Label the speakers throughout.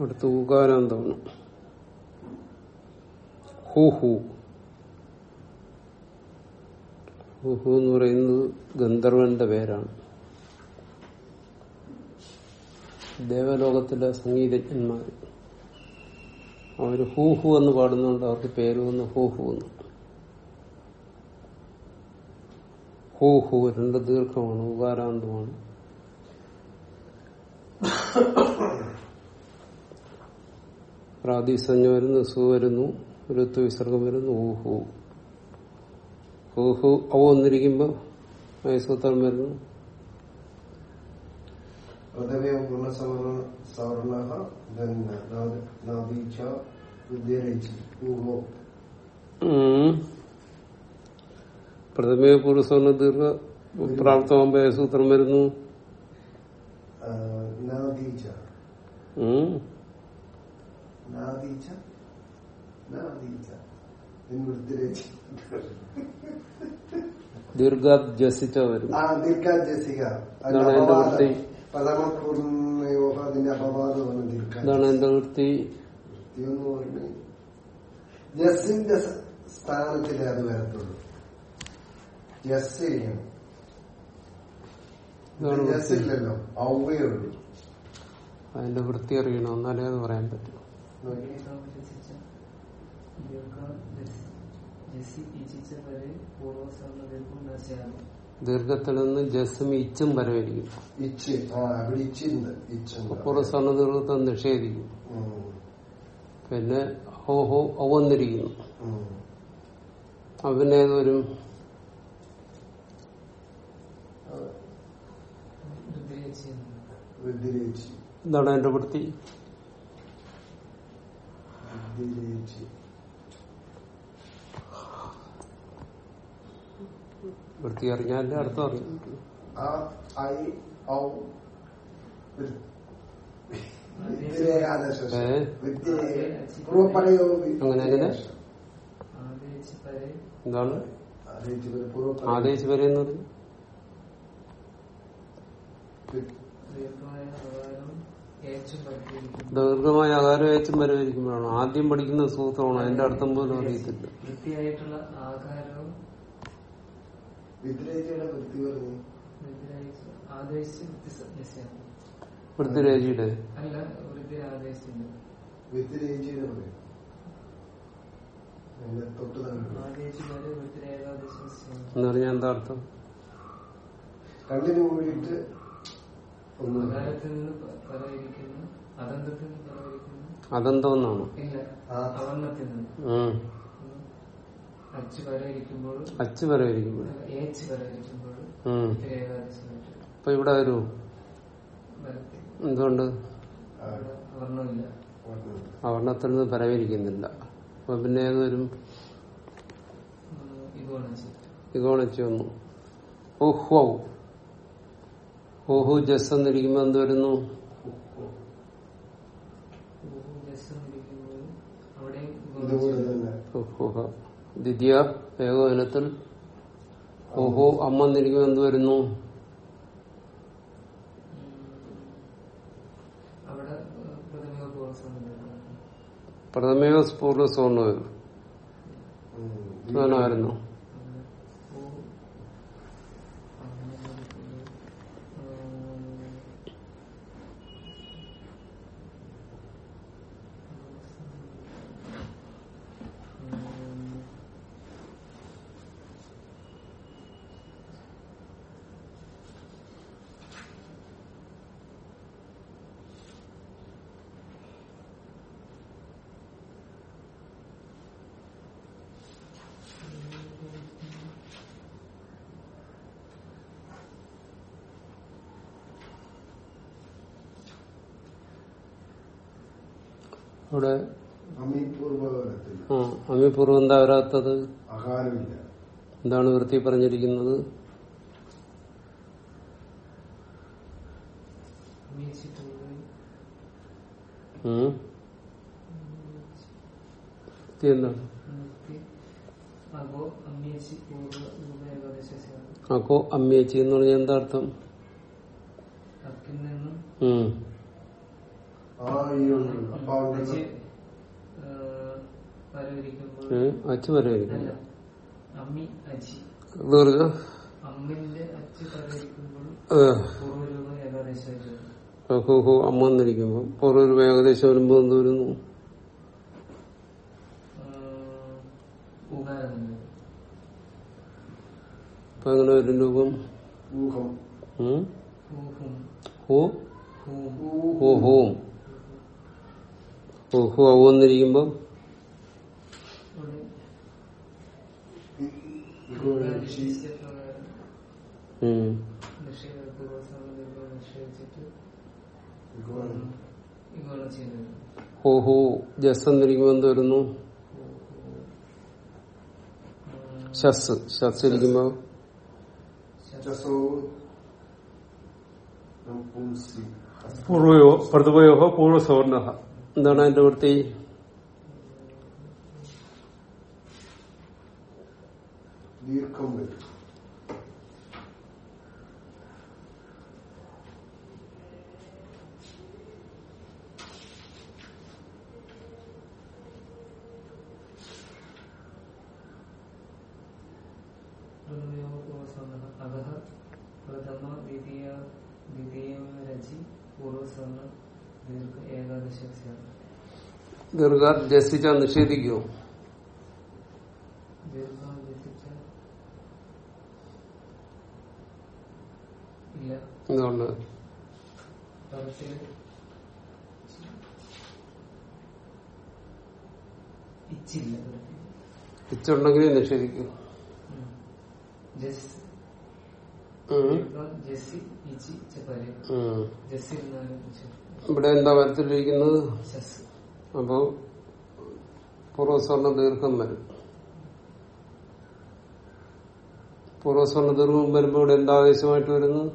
Speaker 1: അടുത്ത് ഊകാരാന്തമാണ് ഹൂ ഹൂ. ഹൂ ഹൂ എന്ന് പറയുന്നത് ഗന്ധർവന്റെ പേരാണ്. ദേവലോകത്തിലെ സംഗീതജ്ഞന്മാർ. അവർ ഹൂ ഹൂ എന്ന് പാടുന്നുണ്ട് അവർക്ക് പേര് വന്ന് ഹൂ ഹൂ എന്ന്. ഹൂ ഹൂ രണ്ട് ദീർഘമാണ് ഉകാരാന്തമാണ് പ്രാതിസഞ്ജ വരുന്നു സു വരുന്നു ഋത്തു വിസർഗം വരുന്നു ഊഹു. ഊഹു ഔ വന്നിരിക്കുമ്പോ മൈസൂത്രം വരുന്നു. പ്രഥമേ പുരുഷവർണ ദീർഘ പ്രാപ്തമാകുമ്പോ സൂത്രം വരുന്നു.
Speaker 2: നാദീച്ച. നാദീച്ച.
Speaker 1: വരും.
Speaker 2: ആ അപവാദമാണ് ദീർഘ
Speaker 1: എന്റെ വൃത്തി.
Speaker 2: എന്ന് പറഞ്ഞ് സ- സ്ഥാനത്തിലേ അത് വരത്തുള്ളൂ. ജസ് ചെയ്യണം ജസ് ഇല്ലല്ലോ. ഔവേ
Speaker 1: അതിന്റെ വൃത്തി അറിയണം എന്നാലേ അത് പറയാൻ പറ്റും. ദീർഘത്തിൽ നിന്ന് ജസ്സും ഇച്ചും വരവേരിക്കും പൂർവസ്വർണ ദീർഘത്തെ നിഷേധിക്കും. പിന്നെ ഹോ ഹോ അവന്നിരിക്കുന്നു.
Speaker 2: വൃദ്ധിരയിച്ച്
Speaker 1: എന്താണ് എന്റെ വൃത്തി.
Speaker 2: വൃദ്ധിരയിച്ച്
Speaker 1: വൃത്തി അറിഞ്ഞാലേ അർത്ഥം അറിയും. അങ്ങനെ അങ്ങനെ? എന്താണ്? ആദേശ് വരെ എന്ന് പറഞ്ഞു ദീർഘമായ ആകാരം ഏച്ചും പരിഹരിക്കുമ്പോഴാണ് ആദ്യം പഠിക്കുന്ന സൂത്രമാണ്. അതിന്റെ അർത്ഥം പോലും അറിയത്തില്ല.
Speaker 3: വൃത്തിയായിട്ടുള്ള ആകാരവും വൃത്തിയാണ്
Speaker 1: വൃത്തിരേജിയുടെ എന്താ അർത്ഥം?
Speaker 2: കണ്ണിന് മൂടിയിട്ട് ഒന്ന്
Speaker 3: അച്ചു നിന്ന് പ- പരയിരിക്കുന്നു നിന്ന് പരയിരിക്കുന്നു.
Speaker 1: അതെന്തോ എന്നാണ്
Speaker 3: ഇല്ല
Speaker 2: ആ.
Speaker 3: അവർണത്തിൽ നിന്ന്.
Speaker 1: ഉം.
Speaker 3: അച്ച് പരയിരിക്കുമ്പോൾ
Speaker 1: അച്ച് വരവിരിക്കുമ്പോൾ
Speaker 3: ഏച്ച് പരയിരിക്കുമ്പോൾ
Speaker 1: ഉം.
Speaker 3: വൃത്തി ഏകാദേശമായിട്ട്
Speaker 1: അപ്പൊ ഇവിടെ ഒരു
Speaker 3: വരത്തി
Speaker 1: എന്തുകൊണ്ട്. അവർണത്തിൽ നിന്ന് പരവിരിക്കുന്നില്ല അപ്പൊ പിന്നെ
Speaker 3: ഏത് വരും?
Speaker 1: ഇഗോണിച്ചു വന്നു. ഓഹ്വൗ ഓഹു ജസ് എന്നിരിക്കുമ്പോ എന്ത് വരുന്നു. ദ്വിതീയ ഏകോദനത്തിൽ ഓഹോ അമ്മ എന്നിരിക്കുമ്പോ എന്ത് വരുന്നു? പ്രഥമേവ പൂർവ സ്വർണ
Speaker 2: ഉം. അമീപൂർവത്തിൽ
Speaker 1: ആ അമ്മിപൂർവം എന്താ വരാത്തത്? എന്താണ് വൃത്തി പറഞ്ഞിരിക്കുന്നത്? എന്താണ്? അക്കോ അമ്മേച്ചി എന്ന് പറഞ്ഞാൽ എന്താ അർത്ഥം
Speaker 3: അക്കിൽ നിന്നും
Speaker 1: ഉം.
Speaker 2: ആ ഈ ഉണ്ട് അപ്പൊ അവിടെ
Speaker 3: അച്ച് വരവിരിക്കുമ്പോൾ
Speaker 1: ഏ? അച്ച് വരവിരിക്കും
Speaker 3: അല്ല അമ്മി അച്ചി
Speaker 1: എന്ന് പറഞ്ഞ
Speaker 3: അമ്മിന്റെ അച്ച് വരവിരിക്കുമ്പോൾ
Speaker 1: ഏ,
Speaker 3: പൂർവരൂപം ഏകദേശമായിട്ട് വരും.
Speaker 1: ഹോ അമ്മ എന്നിരിക്കുമ്പോ പൂർവ രൂപ ഏകദേശം വരുമ്പോ എന്ത് വരുന്നു. അപ്പൊ എങ്ങനെ വരും രൂപം?
Speaker 2: ഊഹം.
Speaker 1: ഉം?
Speaker 3: ഊഹും.
Speaker 1: ഹോ?
Speaker 3: ഹൂം.
Speaker 1: ഹോ ഹോം. ഹോ ഹോ ഔ എന്നിരിക്കുമ്പോ
Speaker 3: ഇവിടെ
Speaker 2: ഇഗോണിച്ചി
Speaker 3: പ്രകാരം
Speaker 1: ഉം.
Speaker 3: നിഷേധ പൂർവസമയം നിഷേധിച്ചിട്ട്
Speaker 2: ഇഗോണി
Speaker 3: ഇതാണ് ചെയ്യുന്നത്
Speaker 1: ഹോ ഓഹോ ജസ് എന്നിരിക്കുമ്പോ എന്ത് വരുന്നു? ഷസ് ഷസ് ഇരിക്കുമ്പോ പൂർവയോ പ്രതിപയോ പൂർവസവർണ എന്താണ് അതിന്റെ വൃത്തി?
Speaker 2: ദീർഘം വരും.
Speaker 3: ദീർഘ
Speaker 1: ജസിച്ച നിഷേധിക്കുമോ
Speaker 3: ദീർഘം രചിച്ച ഇല്ല
Speaker 1: എന്തുകൊണ്ട്
Speaker 3: പദത്തിൽ ഇച്ചില്ല പദത്തിൽ.
Speaker 1: ഇച്ചുണ്ടെങ്കിലേ നിഷേധിക്കൂ
Speaker 3: ഉം. ജസ്
Speaker 1: ഉം.
Speaker 3: ദീർഘം ജസി ഇച്ചി ചപ്പര്
Speaker 1: ഉം.
Speaker 3: ജസ്സിൽ നിന്നാണ് നിഷേധിക്കും.
Speaker 1: ഇവിടെ എന്താ വരത്തിലിരിക്കുന്നത് അപ്പോ പൂർവസ്വർണ ദീർഘം വരും. പൂർവസ്വർണ ദീർഘം വരുമ്പോ ഇവിടെ എന്താ ആവേശമായിട്ട് വരുന്നു
Speaker 3: ഉം.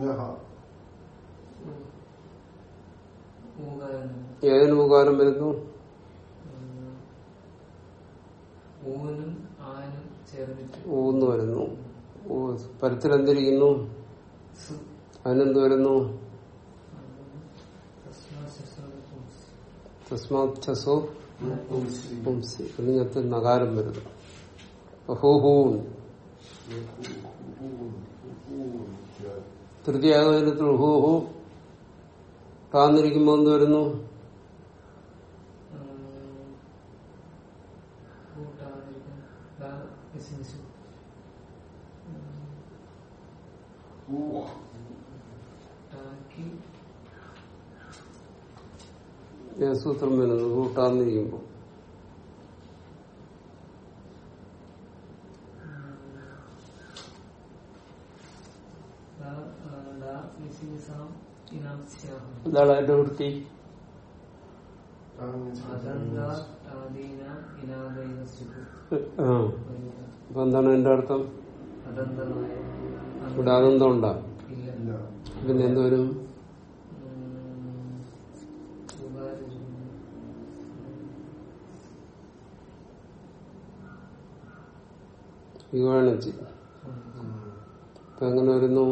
Speaker 2: നഹ
Speaker 3: ഊകാരം
Speaker 1: ഏതിന് മുഖാരം വരുന്നു? ഊന്ന് വരുന്നു. പരത്തിൽ എന്തിരിക്കുന്നു? അതിനെന്ത് വരുന്നു?
Speaker 3: തസ്മാ ശസ്വത പുംസ്.
Speaker 1: തസ്മാത് ചസോ
Speaker 2: പുംസി
Speaker 1: പുംസി എന്നിങ്ങനത്തെ നകാരം വരുന്നു. ഹൂഹൂൺ തൃതീയാകത്തിൽ ഹോ ഹോ താന്നിരിക്കുമ്പോ എന്ത് വരുന്നു? സൂത്രം വരുന്നത് കൂട്ടാന്ന്
Speaker 3: ചെയ്യുമ്പോൾ ആ, ദാ ബിസിനസാം ഇനാംസ്യാഹം.
Speaker 1: എന്താണ് അതിന്റെ വൃത്തി അപ്പൊ എന്താണ് എന്റെ അർത്ഥം? ഇവിടെ ആനന്ദം ഉണ്ടാ? പിന്നെ എന്തുവരും യുവാണിച്ച് അപ്പൊ എങ്ങനെ വരുന്നു.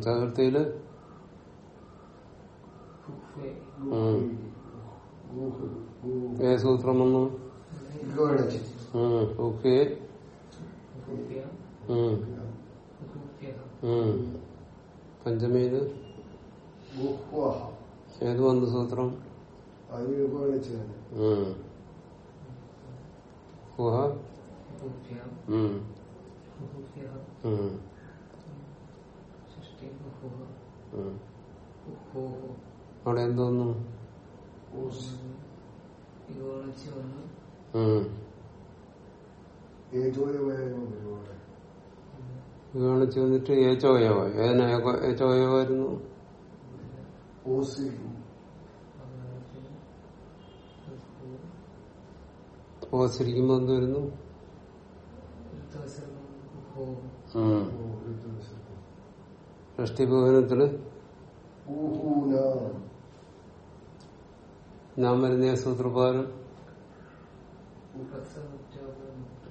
Speaker 1: ചതുർത്ഥിയിൽ? സൂത്രം വന്നു ഉം.
Speaker 2: ഗുഹ്വ
Speaker 1: ഏത് വന്നു സൂത്രം. അവിടെ എന്തോന്നു
Speaker 3: ഇഗോണിച്ച് വന്ന്
Speaker 1: ചെന്നിട്ട് ഏച്ചോയവ ഏതിനാ ഏച്ചോയവായിരുന്നു
Speaker 2: ഓസി
Speaker 1: ഓസിരിക്കുമ്പോ എന്ത് വരുന്നു.
Speaker 2: ഷഷ്ടിഭവനത്തിൽ?
Speaker 1: നാം വരുന്ന
Speaker 3: സൂത്രപാലം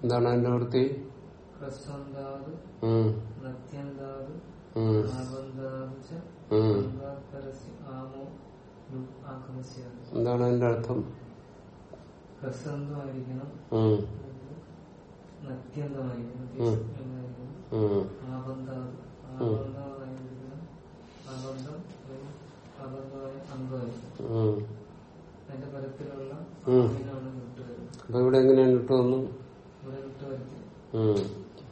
Speaker 1: എന്താണ് അതിന്റെ വൃത്തി? എന്താണ് അതിന്റെ അർത്ഥം? അപ്പൊ ഇവിടെ എങ്ങനെയാണ് ഇട്ട്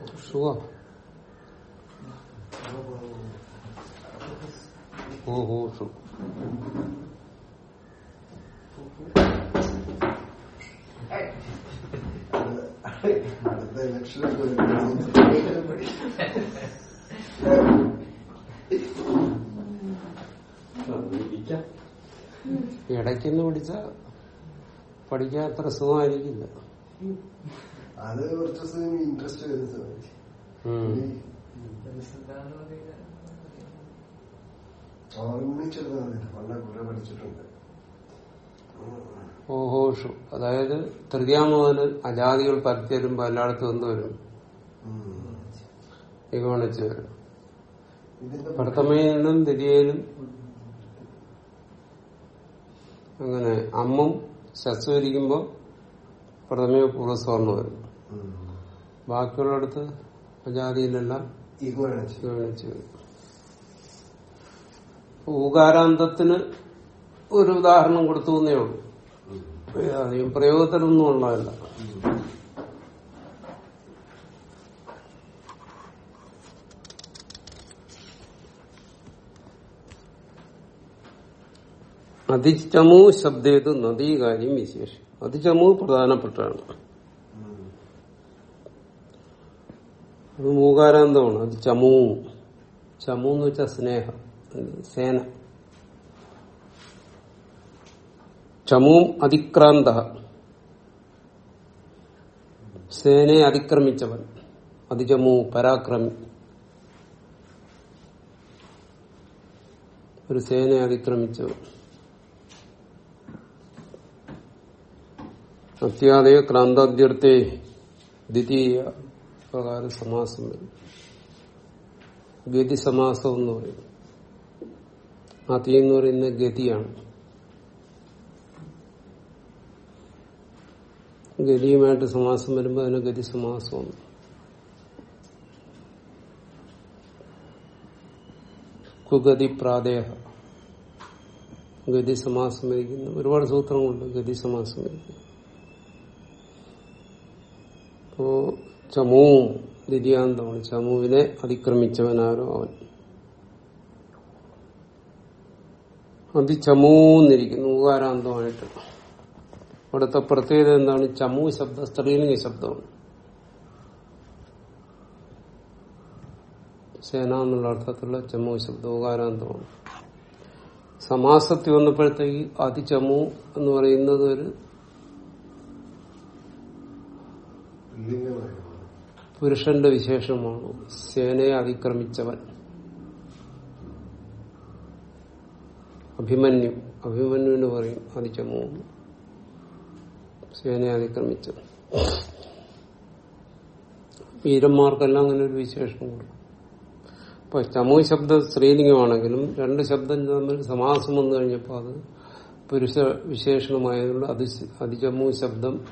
Speaker 3: ചെയ്യുന്നത്
Speaker 1: ഉം. സപ്തമേകവനത്തിൽ
Speaker 2: ഹുഹ്വി
Speaker 3: അവിടെ ഇതാണ് ചെയ്യുന്നത്
Speaker 1: ഉം,
Speaker 3: ഹുക്കി
Speaker 1: ഉം,
Speaker 3: ഹുക്കോ
Speaker 1: ഉം.
Speaker 2: ഹുഹോഷു ഹുഹോഷു
Speaker 1: ഭഗവാനത്തിൽ ഉം? ഷുവ ഓ ഹോ ഷു
Speaker 2: അടുത്ത ഇലക്ഷനിൽ
Speaker 1: ഇടയ്ക്കൊന്ന് പിടിച്ച പഠിക്കാൻ അത്ര സുഖമായിരിക്കില്ല
Speaker 2: അത് കുറച്ച് ദിവസം ഇൻട്രസ്റ്റ് വരുന്ന സമയത്ത്
Speaker 1: ഉം.
Speaker 2: ഓർമ്മിച്ചെടുത്താൽ മതി പണ്ട കുറെ പഠിച്ചിട്ടുണ്ട്
Speaker 1: ഓഹോഷു അതായത് തൃതീയാമോദന് അജാതികൾ പരത്തി വരുമ്പോ എല്ലായിടത്തും എന്ത് വരും. നിഗമണിച്ച് വരും പ്രഥമയിലും ദ്വിതീയയിലും അങ്ങനെ അമ്മും ശസ്വരിക്കുമ്പോ പ്രഥമയോ പൂർവസ്വർണ വരും. ബാക്കിയുള്ളിടത്ത് അജാതിയിലെല്ലാം ഊകാരാന്തത്തിന് ഒരു ഉദാഹരണം കൊടുത്തു എന്നേ ഉള്ളൂ. അധികം പ്രയോഗത്തിലൊന്നും ഉള്ളതല്ല. അതിചമു ശബ്ദേത് നദീകാര്യം വിശേഷം. അതിചമു പ്രധാനപ്പെട്ടാണ് അത് മൂകാരാന്തമാണ്. അത് ചമൂ. ചമു എന്ന് വെച്ചാൽ സ്നേഹം. സേന. ചമൂം അതിക്രാന്ത. സേനയെ അതിക്രമിച്ചവൻ. അതിചമു പരാക്രമി. ഒരു സേനയെ അതിക്രമിച്ചവൻ. അത്യാദയ ക്രാന്താദ്യർത്ഥേ ദ്വിതീയ പ്രകാരം സമാസം വരും. ഗതി സമാസം എന്ന് പറയും. അതി എന്ന് പറയുന്ന ഗതിയാണ്. ഗതിയുമായിട്ട് സമാസം വരുമ്പോൾ അതിന് ഗതി സമാസമാണ്. കുഗതി പ്രാദേഹ. ഗതി സമാസം വരിക്കുന്നു. ഒരുപാട് സൂത്രങ്ങളുണ്ട്. ഗതി സമാസം വരിക്കുന്നു. അപ്പോ ചമൂവും ദ്വിതീയാന്തമാണ് ചമുവിനെ അതിക്രമിച്ചവനാരോ അവൻ. അതിചമൂന്നിരിക്കുന്നു ഊകാരാന്തമായിട്ട് അവിടുത്തെ പ്രത്യേകത എന്താണ്? ചമു ശബ്ദ സ്ത്രീലിംഗ ശബ്ദമാണ്. സേന എന്നുള്ള അർത്ഥത്തിലുള്ള ചമു ശബ്ദം ഊകാരാന്തമാണ് സമാസത്തിൽ വന്നപ്പോഴത്തേക്ക് അതിചമു എന്ന് പറയുന്നത് ഒരു പുരുഷന്റെ വിശേഷമാണ് സേനയെ അതിക്രമിച്ചവൻ. അഭിമന്യു. അഭിമന്യുവിന് പറയും അതിച്ചമോ സേനയെ അതിക്രമിച്ചവൻ. വീരന്മാർക്കെല്ലാം അങ്ങനെ ഒരു വിശേഷം കൊടുക്കും. ഇപ്പൊ ചമു ശബ്ദ സ്ത്രീലിംഗമാണെങ്കിലും രണ്ട് ശബ്ദം തമ്മിൽ സമാസം വന്നു കഴിഞ്ഞപ്പോൾ അത് പുരുഷ വിശേഷണമായതുകൊണ്ട് അതി അതിചമു ശബ്ദം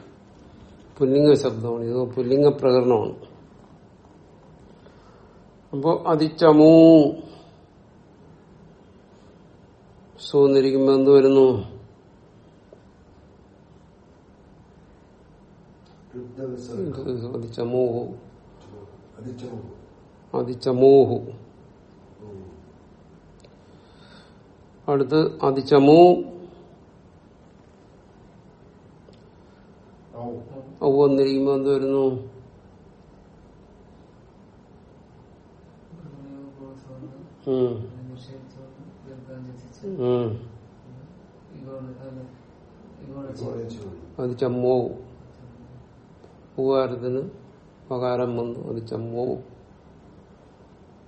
Speaker 1: പുല്ലിംഗ ശബ്ദമാണ്. ഇത് പുല്ലിംഗ പ്രകരണമാണ്. അപ്പോ അതിച്ചമൂ. സൂന്നിരിക്കുമ്പോ എന്ത് വരുന്നു? അതിച്ചമൂഹു
Speaker 2: അതിച്ചമു.
Speaker 1: അതിച്ചമൂഹു. അടുത്ത് അതിച്ചമൂ.
Speaker 2: ഔ.
Speaker 1: വന്നിരിക്കുമ്പോ എന്ത് വരുന്നു ഉം, ഉം.
Speaker 2: കുറച്ചു
Speaker 1: അത് ചമ്മോ ഉപകാരത്തിന് ഉപകാരം വന്നു. അത് ചമ്മോ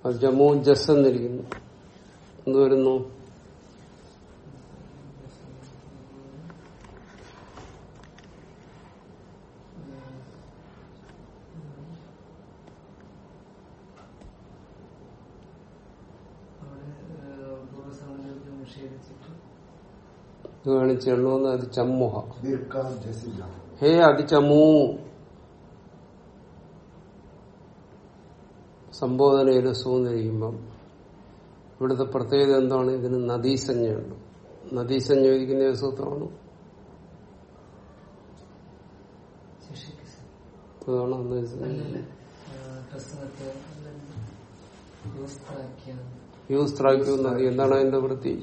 Speaker 1: അത് ചമ്മോ ജസ് എന്നിരിക്കുന്നു. എന്ത് വരുന്നു? ഇത് കാണിച്ചെണ്ണുവന്ന് അത് ചമ്മുഹ. ഹേ അത് ചമ്മൂ. സംബോധനയിൽ സൂന്നിരിക്കുമ്പം ഇവിടുത്തെ പ്രത്യേകത എന്താണ്? ഇതിന് നദീസഞ്ജയുണ്ട് നദീസഞ്ജ ഇരിക്കുന്ന ഏത് സൂത്രമാണ് യൂസ്ത്രാക്യൂ നദി എന്താണ് അതിന്റെ വൃത്തി?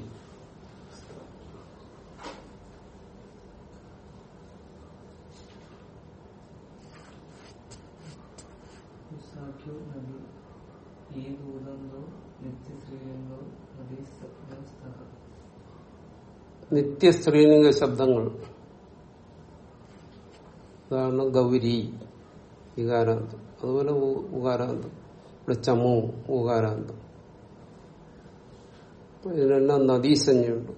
Speaker 3: സാഖ്യോ നദി ഈ ഭൂതന്തോ നിത്യശ്രീലിംഗോ നദി സപ്തസ്ഥ
Speaker 1: നിത്യ സ്ത്രീലിംഗ ശബ്ദങ്ങൾ. ഉദാഹരണം ഗൗരി വികാരാന്തം. അതുപോലെ ഉകാരാന്തം. ഇവിടെ ചമു ഉകാരാന്തം. ഇതിനെല്ലാം നദീസഞ്ജയുണ്ട്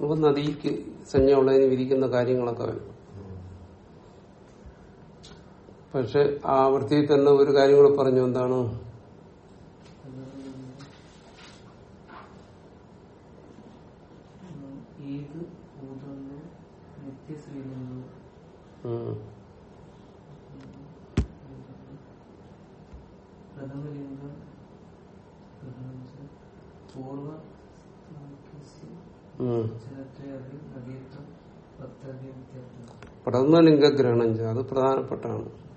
Speaker 1: അപ്പൊ നദിക്ക് സഞ്ജയുള്ളതിന് വിരിക്കുന്ന കാര്യങ്ങളൊക്കെ വരും. പക്ഷെ ആ വൃത്തിയിൽ തന്നെ ഒരു കാര്യം കൂടെ പറഞ്ഞു. എന്താണ്? ഗ്രഹണം.
Speaker 3: പ്രഥമലിംഗം
Speaker 1: ചെയ്യുക അത് പ്രധാനപ്പെട്ടാണ്.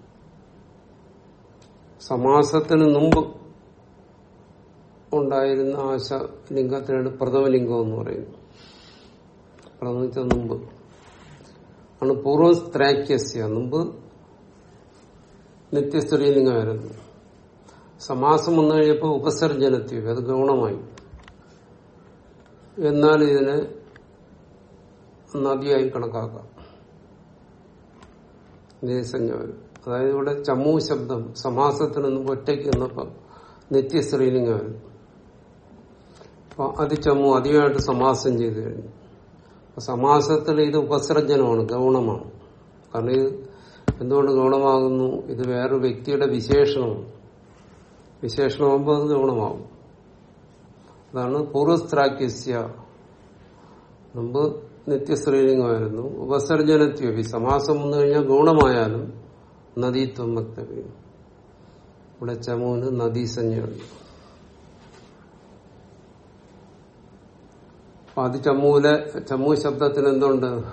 Speaker 1: സമാസത്തിന് മുമ്പ് ഉണ്ടായിരുന്ന ആശ ലിംഗത്തിനാണ് പ്രഥമലിംഗം എന്ന് പറയുന്നത്. പ്രഥമിച്ച മുമ്പ്. ആണ് പൂർവസ്ത്രാക്യസ്യ മുമ്പ് നിത്യസ്ത്രീലിംഗമായിരുന്നു സമാസം വന്നു കഴിഞ്ഞപ്പോൾ ഉപസർജനത്വം അത് ഗൗണമായി. എന്നാൽ ഇതിന് നദിയായി കണക്കാക്കാം. നിരസഞ്ജ വരും അതായത് ഇവിടെ ചമ്മു ശബ്ദം സമാസത്തിന് മുമ്പ് ഒറ്റയ്ക്ക് നിന്നപ്പോ നിത്യസ്ത്രീലിംഗം വരും. അതി ചമ്മു അധികമായിട്ട് സമാസം ചെയ്തു കഴിഞ്ഞു. സമാസത്തിൽ ഇത് ഉപസർജനമാണ് ഗൗണമാണ്. കാരണം ഇത് എന്തുകൊണ്ട് ഗൗണമാകുന്നു? ഇത് വേറൊരു വ്യക്തിയുടെ വിശേഷണമാണ് വിശേഷണമാകുമ്പോൾ അത് ഗൗണമാകും. അതാണ് പൂർവസ്ത്രാക്യസ്യ മുമ്പ് നിത്യസ്ത്രീലിംഗമായിരുന്നു ഉപസർജനത്വപി സമാസം വന്നു കഴിഞ്ഞാൽ ഗുണമായാലും നദീത്വം വക്തവ്യം. ഇവിടെ ചമൂന് നദീസഞ്ജയുണ്ട് അതി ചമൂല ചമ്മുവിലെ ശബ്ദത്തിന് എന്തുണ്ട്?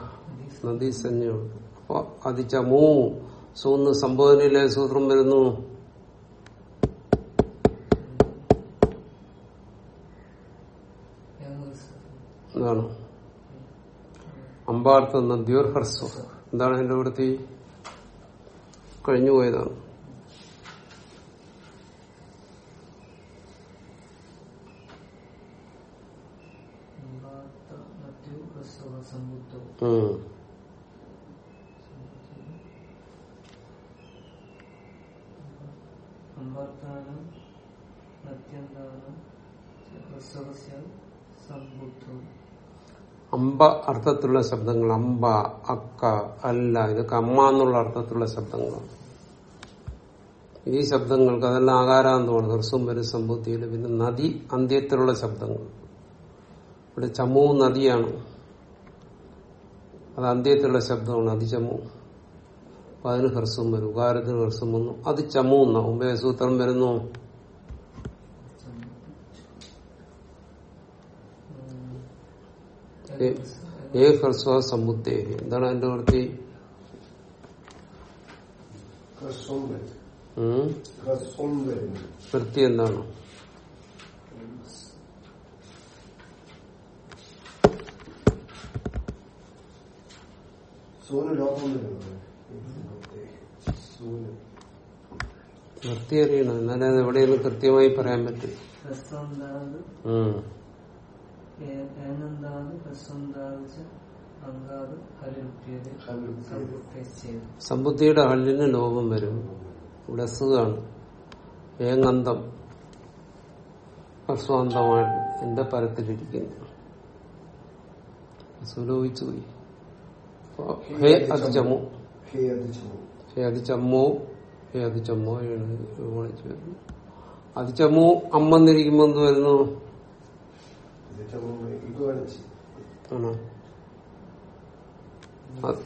Speaker 1: നദീസഞ്ജയുണ്ട് അപ്പൊ അതി ചമൂ സൂന്ന് സംബോധനയിലെ സൂത്രം വരുന്നു. എന്താണ്? അമ്പാർത്ഥ നദ്യോർ ഹർസ്വ എന്താണ് അതിന്റെ വൃത്തി? കഴിഞ്ഞുപോയതാണ്.
Speaker 3: മറ്റു ഹ്രസ്വ സമ്പുദ്ധോ
Speaker 1: ഉം. അമ്പ അർത്ഥത്തിലുള്ള ശബ്ദങ്ങൾ അമ്പ അക്ക അല്ല ഇതൊക്കെ അമ്മ എന്നുള്ള അർത്ഥത്തിലുള്ള ശബ്ദങ്ങളാണ്. ഈ ശബ്ദങ്ങൾക്ക് അതെല്ലാം ആകാരാന്തമാണ്. ഹൃസ്വം വരും സമ്പത്തിയിൽ പിന്നെ നദി അന്ത്യത്തിലുള്ള ശബ്ദങ്ങൾ. ഇവിടെ ചമു നദിയാണ്. അത് അന്ത്യത്തിലുള്ള ശബ്ദമാണ് ചമ്മു അപ്പൊ അതിന് ഹ്രസ്വം വരും. ഉകാരത്തിന് ഹ്രസ്വം വന്നു. അത് ചമു എന്നാ. മുമ്പേ സൂത്രം വരുന്നു. ഏ ഹ്രസ്വ സമുദ്ദേ എന്താണ് അതിന്റെ വൃത്തി? വൃത്തി എന്താണ്? വൃത്തി അറിയണം. എന്നാലും അത് എവിടെയെങ്കിലും കൃത്യമായി പറയാൻ പറ്റും. സമ്പുദ്ധിയുടെ ഹല്ലിന് ലോപം വരും. ഇവിടെ സുഖമാണ് ഏങ്ങന്തം ഹർസ്വാന്തമായിട്ട് എന്റെ പരത്തിലിരിക്കുന്നു. സുലോഭിച്ചു പോയി. ഹേ അതി
Speaker 2: ചമ്മു ഹേ
Speaker 1: ഹേ അതിചമ്മോ ഹേ അതിചമ്മോ ചമ്മോ അതി അതിചമ്മോ അമ്മന്നിരിക്കുമ്പോ എന്ത് വരുന്നു? ആണോ?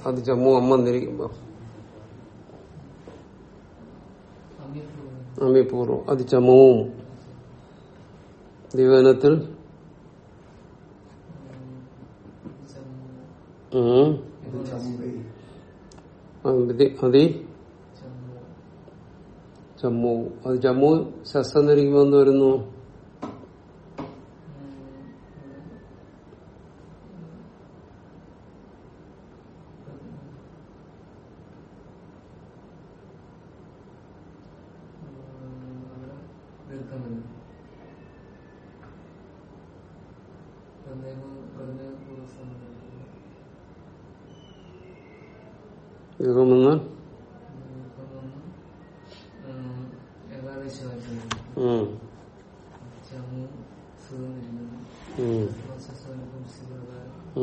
Speaker 1: അത് ചമ്മു അമ്മന്നിരിക്കുമ്പോ
Speaker 3: അമ്യപൂർവം
Speaker 1: അമ്മിപൂർവം അത് ചമ്മവും ദിവനത്തിൽ. അതി അതി?
Speaker 3: ചമ്മു
Speaker 1: അത് ചമ്മു ശസ്സന്നിരിക്കുമ്പോ എന്ത് വരുന്നു
Speaker 3: ദീർഘമല്ല പ്രമേഹം പ്രമേഹപൂർവ സമയം
Speaker 1: ഇതൊന്ന്
Speaker 3: ഏകാദശമായിട്ട്
Speaker 1: ഉം.
Speaker 3: ചമു സുഖമിരുന്നത്
Speaker 1: ഉം.
Speaker 3: ശ്വാസസ്വരൂപം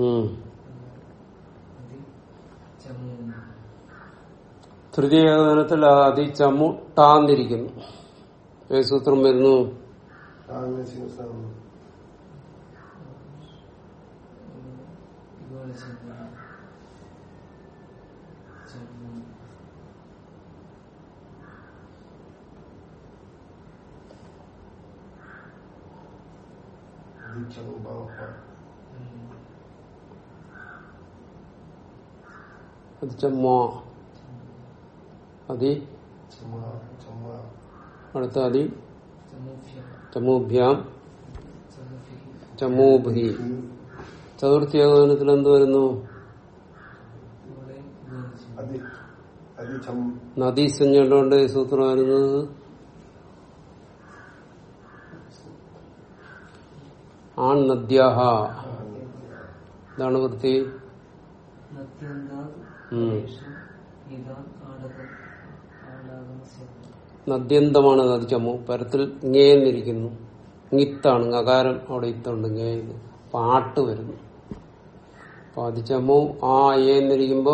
Speaker 1: ഉം.
Speaker 3: അതി ചമു
Speaker 1: തൃതീയ ചമു ടാന്നിരിക്കുന്നു ഏത് സൂത്രം വരുന്നു അത് ചമ്മോ അതി അടുത്ത അതി
Speaker 3: ചമൂഭ്യാം ചമൂഭി.
Speaker 1: ചതുർത്ഥി ആഗമനത്തിൽ എന്ത് വരുന്നു
Speaker 2: നദീ
Speaker 1: നദീസഞ്ജുകൊണ്ട് സൂത്രം വരുന്നത്. ആൺ നദ്യാഹ ഇതാണ് വൃത്തി. നദ്യന്തമാണ് നദിച്ചമോ പരത്തിൽ ഇങ്ങേന്നിരിക്കുന്നു. ഇങ്ങിത്താണ്. അകാരം അവിടെ ഇത്തുണ്ട് ഇങ്ങേന്ന് പാട്ട് വരുന്നു. അപ്പൊ അതിച്ചമോ ആ ഏന്നിരിക്കുമ്പോ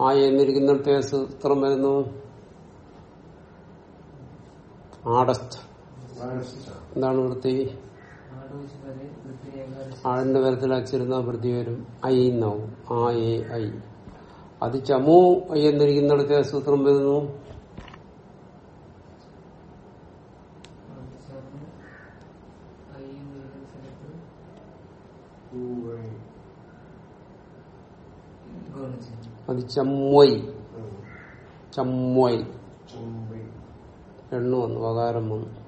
Speaker 1: ആ ഏന്നിരിക്കുന്നിടത്ത് സൂത്രം വരുന്നു? ആടസ്ഥ എന്താണ് വൃത്തി? ആഴിന്റെ പരത്തിൽ അച്ചിരുന്ന വൃത്തി വരും. ഐ എന്നാവും ആ എ ഐ. അത് ചമോ ഐ എന്നിരിക്കുന്നിടത്തെ സൂത്രം വരുന്നു
Speaker 3: ചമു ഐ എന്ന് എഴുതുന്ന സ്ഥലത്ത്
Speaker 2: പൂവൈ
Speaker 3: ഗുണിച്ചു
Speaker 1: അത് ചമ്മൊയ്. ചമ്മൊയ്. എണ്ണു വന്നു വകാരം വന്നു.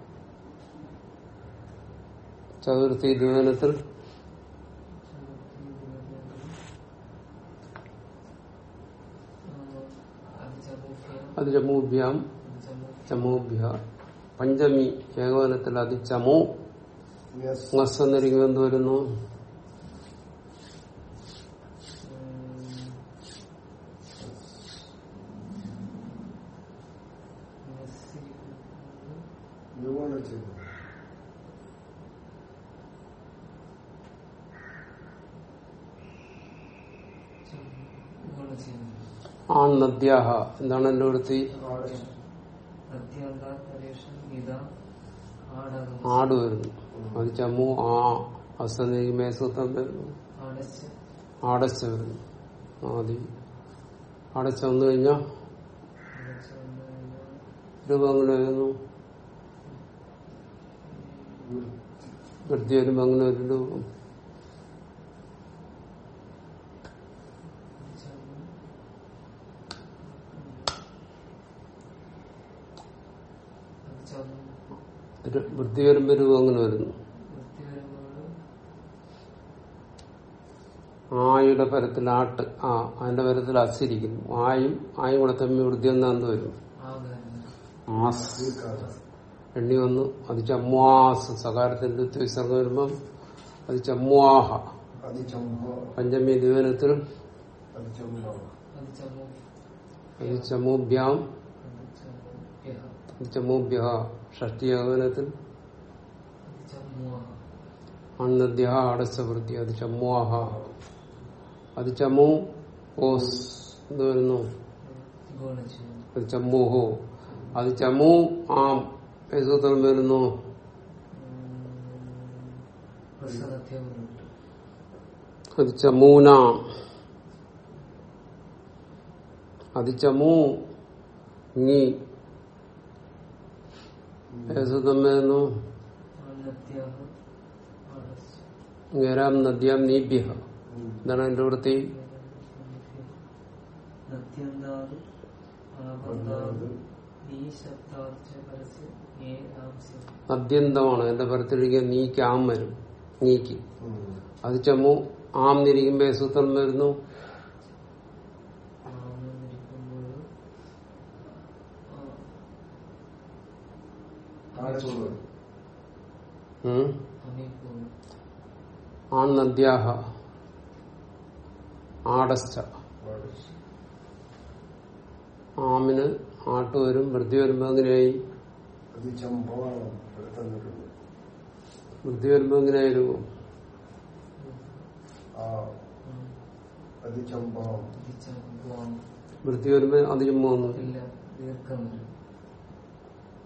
Speaker 1: ചതുർത്ഥി ദ്വനത്തിൽ
Speaker 3: അത് ചമുഭ്യം.
Speaker 1: ചമൂഭ്യാം. പഞ്ചമി ഏകവനത്തിൽ അത് ചമോ എന്നിരിക്കുമ്പോൾ എന്ത് വരുന്നു. നദ്യാഹ എന്താണ് എന്റെ വൃത്തി
Speaker 2: ആടെ
Speaker 1: വരുന്നു. അത് ചമു ആ അസന്ധി മേസൂത്രം സൂത്രം വരുന്നു.
Speaker 3: ആടച്ച
Speaker 1: വരുന്നു. ആദ്യം ആടച്ച വന്നു കഴിഞ്ഞാൽ രൂപം അങ്ങനെ വരുന്നു? വൃത്തി വരുമ്പോ അങ്ങനെ ഒരു രൂപം
Speaker 3: ചമു അത് ചമു
Speaker 1: ഒരു വൃത്തി വരുമ്പോ രൂപം അങ്ങനെ വരുന്നു ആയുടെ പരത്തിൽ ആട്ട് ആ അതിന്റെ പരത്തിൽ അസിരിക്കുന്നു ആയും ആയും കൂടെ തമ്മി വൃത്തി എന്നാന്ന് വരും എണ്ണി വന്നു അത് ചമ്മാസ് സകാരത്തിന്റെ വിസർഗം വരുമ്പം അത്
Speaker 2: ചമ്മാഹ
Speaker 1: പഞ്ചമി ദിവനത്തിൽ ചമൂഭ്യാം
Speaker 3: ചമുഭ്യഃ
Speaker 1: അത് ചമൂഭ്യ ഷഷ്ടി യൗവനത്തിൽ
Speaker 3: അത് ചമുഃ
Speaker 1: അണ്ണദ്യ ആടസവൃത്തി വൃത്തി അത് ചമ്മുഹ അത് ചമു ഓസ് എന്ത് വരുന്നു. അത് ചമ്മുഹോ അത് ചമു ആം സൂത്രം വരുന്നു. അത് ചമൂന അത് ചമു നീ ഗരാം നദ്യാം എന്താണ് എന്റെ വൃത്തി. അത്യന്തമാണ് എന്റെ പരത്തിലിരിക്കുക? നീക്ക് ആം വരും. നീക്ക്. അത് ചമു. ആം നിരിക്കുമ്പോ യേസുത്തം വരുന്നു. ആൺ നദ്യാഹ ആടസ്ഥ ആമിന് ആട്ട് വരും വൃദ്ധി വരുമ്പോ എങ്ങനെയായി വൃദ്ധി വരുമ്പോ എങ്ങനെയായിരുന്നു
Speaker 2: ആ അതിചമ്പ
Speaker 3: ഇതിച്ചാകുമ്പോൾ
Speaker 1: വൃത്തി വരുമ്പോ ദീർഘം ചുമ്മാ വന്നു
Speaker 3: ഇല്ല ദീർഘം വരും
Speaker 1: എങ്ങനെ വരും വൃത്തി വരുമ്പോ രൂപം
Speaker 3: ആ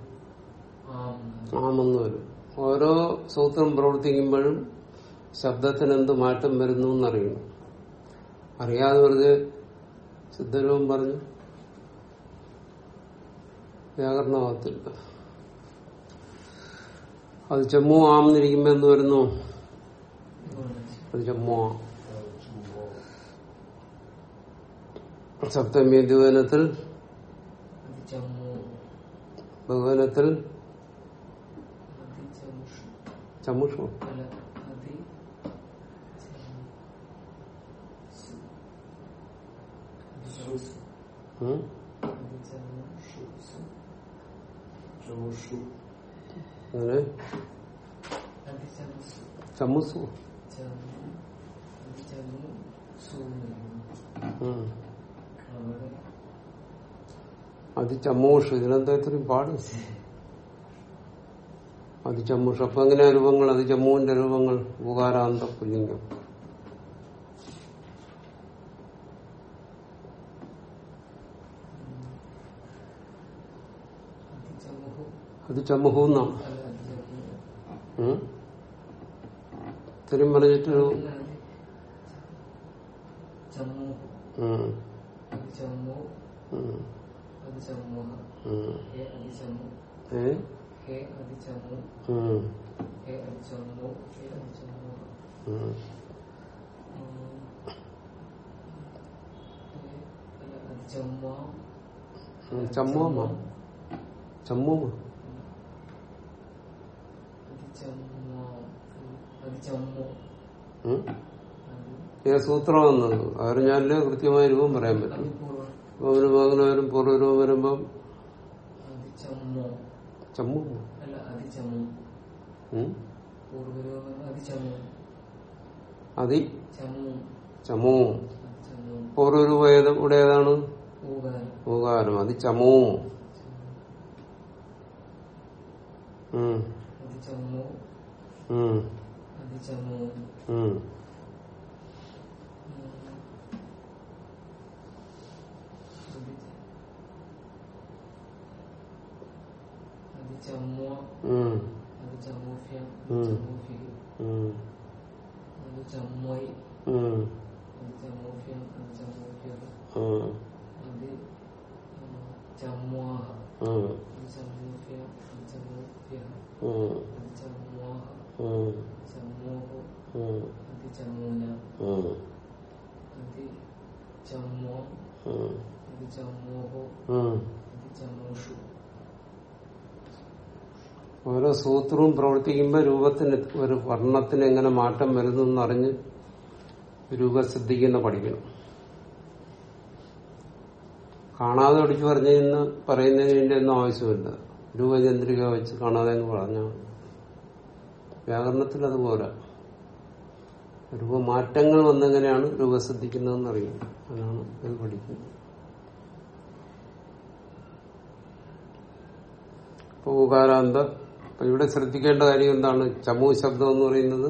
Speaker 1: ആമെന്ന് വരും ഓരോ സൂത്രം പ്രവർത്തിക്കുമ്പോഴും ശബ്ദത്തിന് എന്ത് മാറ്റം വരുന്നു എന്നറിയണം അറിയാതെ വെറുതെ സിദ്ധരൂപം പറഞ്ഞു. വ്യാകരണമാകത്തില്ല അത് ചെമ്മു ആമെന്നിരിക്കുമ്പോ എന്ത് വരുന്നു? അത് ചെമ്മു ആ. സപ്തമി ദ്വിവനത്തിൽ ബഹുവനത്തിൽ ചമുഷു അങ്ങനെ ചമ്മുസു ഉം. അത് ചമ്മൂഷ് ഇതിനെന്താ ഇത്രയും പാട് അത് ചമ്മൂഷ് അപ്പൊ എങ്ങനെ രൂപങ്ങൾ അത് ചമ്മുവിന്റെ രൂപങ്ങൾ ഉപകാരാന്ത പുല്ലിംഗം അത് ചമ്മുഹു എന്നാണ്? ഇത്രയും പറഞ്ഞിട്ട് ഏ?
Speaker 3: ചമ്മു ചമ്മു
Speaker 1: ഏ സൂത്രം വന്നത് അറിഞ്ഞാലേ കൃത്യമായ രൂപം പറയാൻ പറ്റും.
Speaker 3: അത് പൂർവം.
Speaker 1: പൗരം അങ്ങനെ വരും പൂർവരൂപം വരുമ്പം
Speaker 3: ചമ്മു അതി ചമൂ ചമ്മു
Speaker 1: ഉം?
Speaker 3: പൂർവരൂപം അത്
Speaker 1: ചമൂ
Speaker 3: അത് ചമ്മു
Speaker 1: പൂർവരൂപം ഏത് ഇവിടെ ഏതാണ്
Speaker 3: ഊകാരം
Speaker 1: ഉപകാരം അത് ചമൂ ഉം.
Speaker 3: അത് ചമ്മു
Speaker 1: ഉം.
Speaker 3: അത് ചമ്മു
Speaker 1: ഉം.
Speaker 3: അത് ചമ്മു
Speaker 1: ഉം.
Speaker 3: അത് ചമ്മൂഫ്യം
Speaker 1: ഉം.
Speaker 3: ചമ്മൂഫി
Speaker 1: ഉം.
Speaker 3: അത് ചമ്മോയ്
Speaker 1: ഉം.
Speaker 3: ചമൂഹ്യം ചമൂഹ്യത്
Speaker 1: ഉം,
Speaker 3: അത് ചമ്വാഹ
Speaker 1: ഉം,
Speaker 3: ചമൂഹ്യം ചമൂഹ്യ
Speaker 1: ഉം,
Speaker 3: ചമ്വാഹ
Speaker 1: ഉം,
Speaker 3: ചമൂഹു
Speaker 1: ഉം,
Speaker 3: അത് ചമൂന
Speaker 1: ഉം,
Speaker 3: അത് ചമ്മോ
Speaker 1: ഉം,
Speaker 3: അത് ചമ്മോഹു
Speaker 1: ഉം.
Speaker 3: അത് ചമൂഷു
Speaker 1: ഓരോ സൂത്രവും പ്രവർത്തിക്കുമ്പോൾ രൂപത്തിന് ഒരു വർണത്തിന് എങ്ങനെ മാറ്റം വരുന്നു എന്നറിഞ്ഞ് രൂപസിദ്ധിക്കുന്ന പഠിക്കണം. കാണാതെ പഠിച്ചു പറഞ്ഞെന്ന് വേണ്ടി ഒന്നും ആവശ്യമില്ല. രൂപചന്ദ്രിക വെച്ച് കാണാതെ എന്ന് പറഞ്ഞു. വ്യാകരണത്തിൽ അതുപോലെ രൂപമാറ്റങ്ങൾ വന്നെങ്ങനെയാണ് രൂപ അറിയും. അതാണ് ഇത് പഠിക്കുന്നത്. ഉപകാരാന്ത അപ്പൊ ഇവിടെ ശ്രദ്ധിക്കേണ്ട കാര്യം എന്താണ്? ചമു ശബ്ദം എന്ന് പറയുന്നത്?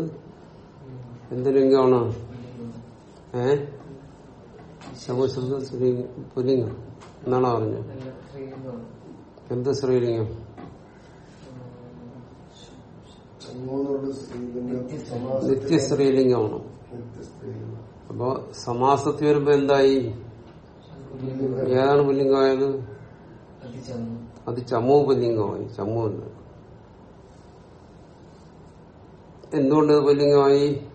Speaker 1: എന്തിനാണ് ലിംഗമാണ് ഏ? ചമു ശബ്ദം പുല്ലിംഗം എന്നാണോ പറഞ്ഞത്? എന്ത്
Speaker 2: ശ്രീലിംഗം?
Speaker 1: നിത്യ സ്ത്രീലിംഗമാണ് അപ്പോ സമാസത്തിൽ വരുമ്പോ എന്തായി? ഏതാണ് പുല്ലിംഗമായത്
Speaker 3: അത്
Speaker 1: ചമു പുല്ലിംഗമായി ചമു എന്ന്. എന്തുകൊണ്ട് പുല്ലിംഗമായി?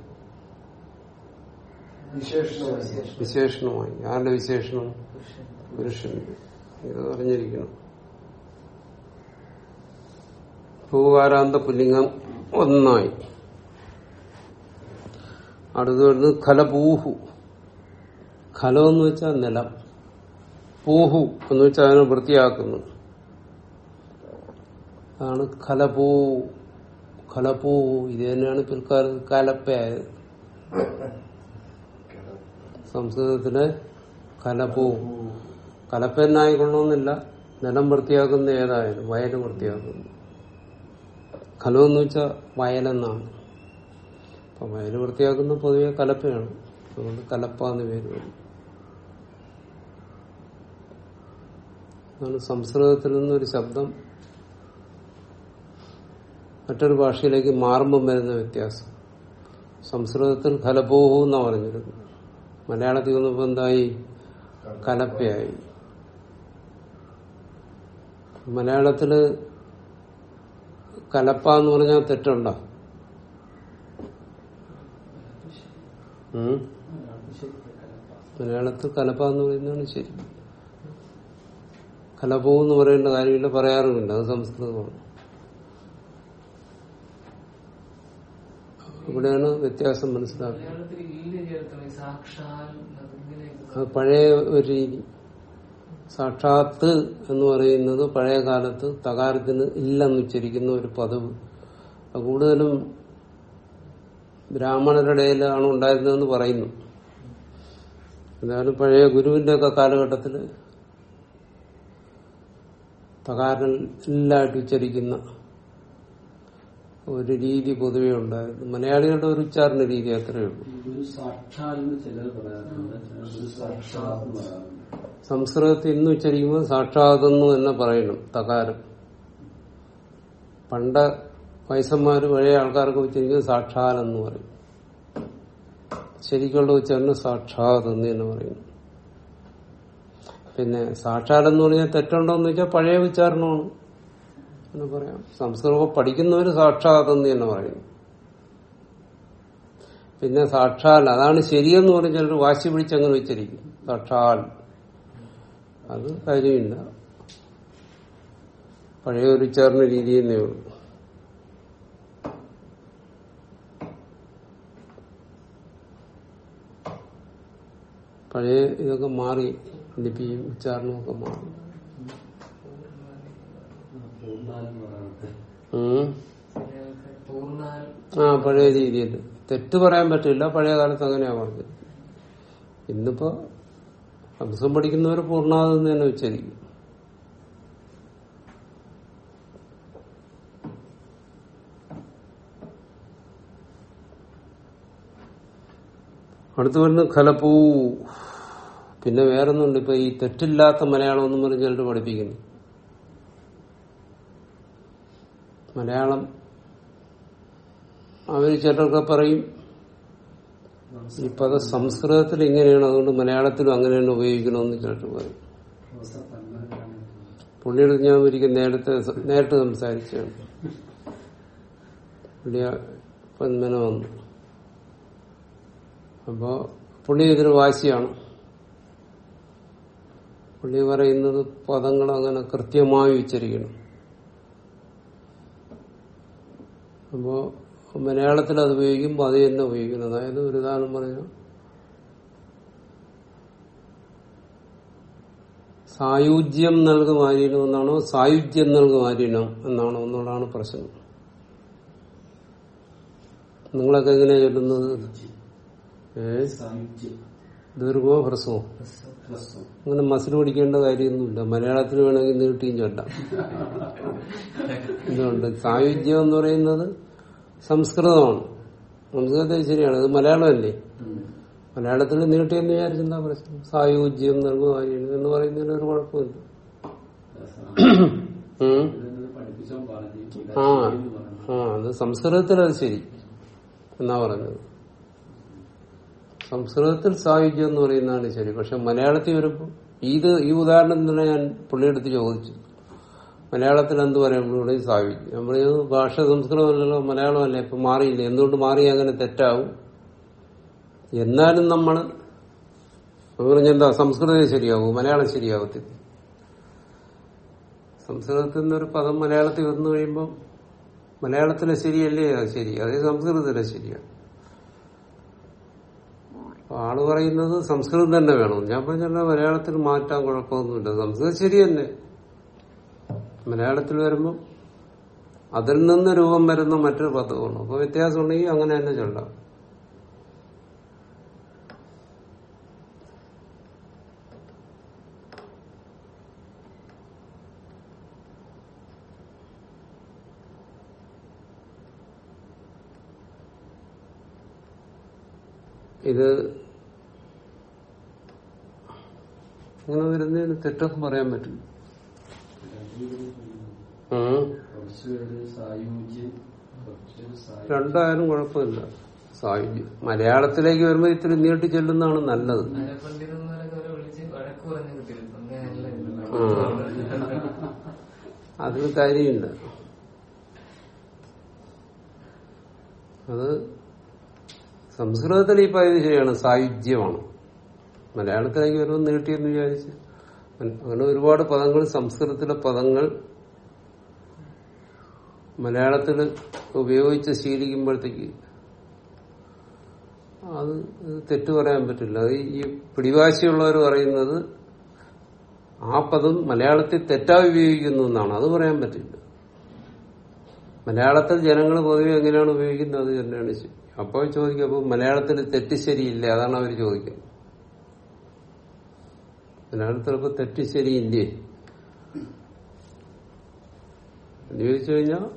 Speaker 2: വിശേഷണമായി.
Speaker 1: വിശേഷണമായി. ആരുടെ വിശേഷണം?
Speaker 3: പുരുഷൻ
Speaker 1: പുരുഷന്റെ. ഇത് അറിഞ്ഞിരിക്കണം ഭൂവാരാന്ത പുല്ലിംഗം ഒന്നായി. അടുത്ത് വരുന്നത് ഖലപൂഹു. ഖലം എന്ന് വെച്ചാൽ നിലം. പൂഹു എന്ന് വെച്ചാൽ അതിനെ വൃത്തിയാക്കുന്നു അതാണ് ഖലപൂ. ഖലപൂ ഇത് തന്നെയാണ് പിൽക്കാലത്ത് കലപ്പയായത് സംസ്കൃതത്തിലെ കലപൂ കലപ്പന്നായിക്കൊള്ളണമെന്നില്ല നിലം വൃത്തിയാക്കുന്ന ഏതായാലും വയൽ വൃത്തിയാക്കുന്നു. കലമെന്ന് വെച്ചാൽ വയലെന്നാണ് അപ്പൊ വയൽ വൃത്തിയാക്കുന്ന പൊതുവെ കലപ്പയാണ്. അതുകൊണ്ട് കലപ്പ എന്ന് പേര് വരും. സംസ്കൃതത്തിൽ നിന്നൊരു ശബ്ദം. മറ്റൊരു ഭാഷയിലേക്ക് മാറുമ്പം വരുന്ന വ്യത്യാസം. സംസ്കൃതത്തിൽ കലപോഹു എന്നാ പറഞ്ഞിരുന്നു. മലയാളത്തിൽ വന്നപ്പോ എന്തായി? കലപ്പയായി. മലയാളത്തിൽ കലപ്പ എന്ന് പറഞ്ഞാൽ തെറ്റുണ്ടോ? മലയാളത്തിൽ കലപ്പ എന്ന് പറയുന്നതാണ് ശരി. കലപോ എന്ന് പറയേണ്ട കാര്യമില്ല പറയാറുമില്ല. അത് സംസ്കൃതമാണ്. ഇവിടെയാണ് വ്യത്യാസം മനസ്സിലാക്കുന്നത്. അത് പഴയ ഒരു രീതി. സാക്ഷാത്ത് എന്ന് പറയുന്നത് പഴയ കാലത്ത് തകാരത്തിന് ഇല്ലെന്ന് ഉച്ചരിക്കുന്ന ഒരു പദവ് അത് കൂടുതലും ബ്രാഹ്മണരുടെ ഇടയിലാണ് ഉണ്ടായിരുന്നതെന്ന് പറയുന്നു. എന്തായാലും പഴയ ഗുരുവിന്റെ ഒക്കെ കാലഘട്ടത്തിൽ തകാരൻ ഇല്ലായിട്ട് ഉച്ചരിക്കുന്ന ഒരു രീതി പൊതുവെ ഉണ്ടായിരുന്നു മലയാളികളുടെ ഒരു ഉച്ചാരണ രീതി അത്രയേ ഉള്ളൂ. സംസ്കൃതത്തിൽ ഇന്ന് ഉച്ചരിക്കുമ്പോൾ സാക്ഷാതെന്ന് തന്നെ പറയണം. തകാരം. പണ്ട വയസ്സന്മാര് പഴയ ആൾക്കാർക്ക് ഉച്ചരിക്കുന്നത് സാക്ഷാലെന്ന് പറയും. ശരിക്കുള്ള ഉച്ചാരണം സാക്ഷാത് എന്ന് തന്നെ പറയുന്നു പിന്നെ സാക്ഷാലെന്ന് പറഞ്ഞാൽ തെറ്റുണ്ടോന്ന് വെച്ചാൽ പഴയ ഉച്ചാരണമാണ്. എന്ന് പറയാം. സംസ്കൃതം പഠിക്കുന്നവര് സാക്ഷാത് എന്ന് തന്നെ പറയുന്നു. പിന്നെ സാക്ഷാൽ അതാണ് ശരിയെന്ന് പറഞ്ഞ ചിലർ വാശി പിടിച്ചങ്ങനെ വെച്ചിരിക്കും. സാക്ഷാൽ. അത് കാര്യമില്ല. പഴയ ഒരു ചേർന്ന രീതി തന്നെ ഉള്ളൂ. പഴയ ഇതൊക്കെ മാറി ലിപിയും ഉച്ചാരണമൊക്കെ മാറി
Speaker 4: പൂർണാലെന്ന് പറയാറുണ്ട്
Speaker 1: ഉം.
Speaker 3: മലയാളത്തിൽ പൂർണാൽ
Speaker 1: ആ പഴയ രീതിയിൽ തെറ്റ് പറയാൻ പറ്റില്ല പഴയ കാലത്ത് അങ്ങനെയാ പറഞ്ഞത് ഇന്നിപ്പോ അംസം പഠിക്കുന്നവർ പൂർണാതെന്ന് തന്നെ ഉച്ചരിക്കും അടുത്ത് വരുന്നത് ഖലപ്പൂ പിന്നെ വേറൊന്നുണ്ട് ഇപ്പൊ ഈ തെറ്റില്ലാത്ത മലയാളം എന്നും പറഞ്ഞ് ചിലർ പഠിപ്പിക്കുന്നു. മലയാളം. അവർ ചിലർക്ക് പറയും ഈ പദം സംസ്കൃതത്തിൽ ഇങ്ങനെയാണ് അതുകൊണ്ട് മലയാളത്തിലും അങ്ങനെയാണ് ഉപയോഗിക്കണമെന്ന് ചിലർ പറയും. പുള്ളിയുടെ ഞാൻ ഒരിക്കൽ നേരത്തെ നേരിട്ട് സംസാരിച്ചാണ് പുള്ളിയ പന്മന വന്നു. അപ്പോ പുള്ളി ഇതിന് വാശിയാണ്. പുള്ളി പറയുന്നത് പദങ്ങൾ അങ്ങനെ കൃത്യമായി ഉച്ചരിക്കണം. അപ്പോ മലയാളത്തിൽ അത് ഉപയോഗിക്കുമ്പോൾ അത് തന്നെ ഉപയോഗിക്കുന്നു അതായത് ഒരു ഉദാഹരണം പറഞ്ഞു സായുജ്യം നൽകും ആരീനം എന്നാണോ? സായുജ്യം നൽകും ആരീനം എന്നാണോ? എന്നുള്ളതാണ് പ്രശ്നം. നിങ്ങളൊക്കെ എങ്ങനെയാ ചൊല്ലുന്നത്? ദീർഘോ
Speaker 4: ഹ്രസ്വോ?
Speaker 1: അങ്ങനെ മസിൽ പിടിക്കേണ്ട കാര്യമൊന്നുമില്ല. മലയാളത്തിൽ വേണമെങ്കിൽ നീട്ടിയും ചൊല്ലാം. എന്തുകൊണ്ട്? സായുജ്യം എന്ന് പറയുന്നത് സംസ്കൃതമാണ്. സംസ്കൃതം ശരിയാണ്. അത് മലയാളമല്ലേ? മലയാളത്തിൽ നീട്ടിയെന്ന് വിചാരിച്ചെന്താ പ്രശ്നം? സായുജ്യം ആര്യനും എന്ന് പറയുന്നതിന് ഒരു കുഴപ്പമില്ല. ആ ആ അത് സംസ്കൃതത്തിൽ അത് ശരി എന്നാ പറഞ്ഞത്. സംസ്കൃതത്തിൽ സായുജ്യം എന്ന് പറയുന്നതാണ് ശരി. പക്ഷെ മലയാളത്തിൽ വരുമ്പോൾ ഇത് ഈ ഉദാഹരണം തന്നെ ഞാൻ പുള്ളിയെടുത്ത് ചോദിച്ചു. മലയാളത്തിൽ എന്ത് പറയും? ഇവിടെ സായുജ്യം നമ്മൾ ഭാഷ സംസ്കൃതമല്ലല്ലോ മലയാളമല്ലേ? ഇപ്പൊ മാറിയില്ല? എന്തുകൊണ്ട് മാറി അങ്ങനെ തെറ്റാവും? എന്നാലും നമ്മൾ പറഞ്ഞെന്താ? സംസ്കൃതം ശരിയാവും മലയാളം ശരിയാവത്തില്ല. സംസ്കൃതത്തിൽ നിന്നൊരു പദം മലയാളത്തിൽ വന്നു കഴിയുമ്പോൾ മലയാളത്തിലെ ശരിയല്ലേ? അത് ശരി. അതേ സംസ്കൃതത്തിലെ ശരിയാണ് ആൾ പറയുന്നത് സംസ്കൃതം തന്നെ വേണം. ഞാൻ പറഞ്ഞല്ല മലയാളത്തിൽ മാറ്റാൻ കുഴപ്പമൊന്നുമില്ല. സംസ്കൃതം ശരി തന്നെ മലയാളത്തിൽ വരുമ്പോൾ അതിൽ നിന്ന് രൂപം വരുന്ന മറ്റൊരു പദമാണ്. അപ്പൊ വ്യത്യാസം ഉണ്ടെങ്കിൽ അങ്ങനെ തന്നെ ചൊല്ലാം. ഇത് ഇങ്ങനെ വരുന്നതിന് തെറ്റൊക്കെ പറയാൻ പറ്റും ഉം.
Speaker 4: കുറച്ച് പേര് സായുജ്യം കുറച്ച് സായു
Speaker 1: രണ്ടായാലും കുഴപ്പമില്ല. സായുജ്യം മലയാളത്തിലേക്ക് വരുമ്പോൾ ഇത്തിരി നീട്ടി ചെല്ലുന്നതാണ് നല്ലത്. അതിന് കാര്യമില്ല. അത് സംസ്കൃതത്തിൽ ഈ പറയുന്നത് ശരിയാണ്. സായുജ്യമാണ്. മലയാളത്തിലേക്ക് വരുമ്പോൾ നീട്ടിയെന്ന് വിചാരിച്ച്. അങ്ങനെ ഒരുപാട് പദങ്ങൾ സംസ്കൃതത്തിലെ പദങ്ങൾ മലയാളത്തിൽ ഉപയോഗിച്ച് ശീലിക്കുമ്പോഴത്തേക്ക് അത് തെറ്റു പറയാൻ പറ്റില്ല. അത് ഈ പിടിവാശിയുള്ളവർ പറയുന്നത് ആ പദം മലയാളത്തിൽ തെറ്റായി ഉപയോഗിക്കുന്നു എന്നാണ്. അത് പറയാൻ പറ്റില്ല. മലയാളത്തിൽ ജനങ്ങൾ പൊതുവെ എങ്ങനെയാണ് ഉപയോഗിക്കുന്നത് അത് തന്നെയാണ് അപ്പോൾ ചോദിക്കും അപ്പോൾ മലയാളത്തിൽ തെറ്റ് ശരിയില്ല അതാണ് അവർ ചോദിക്കുന്നത്. മലയാളത്തിൽ തെറ്റ് തെറ്റ് ഇന്ത്യ. എന്ന് ചോദിച്ചു കഴിഞ്ഞാൽ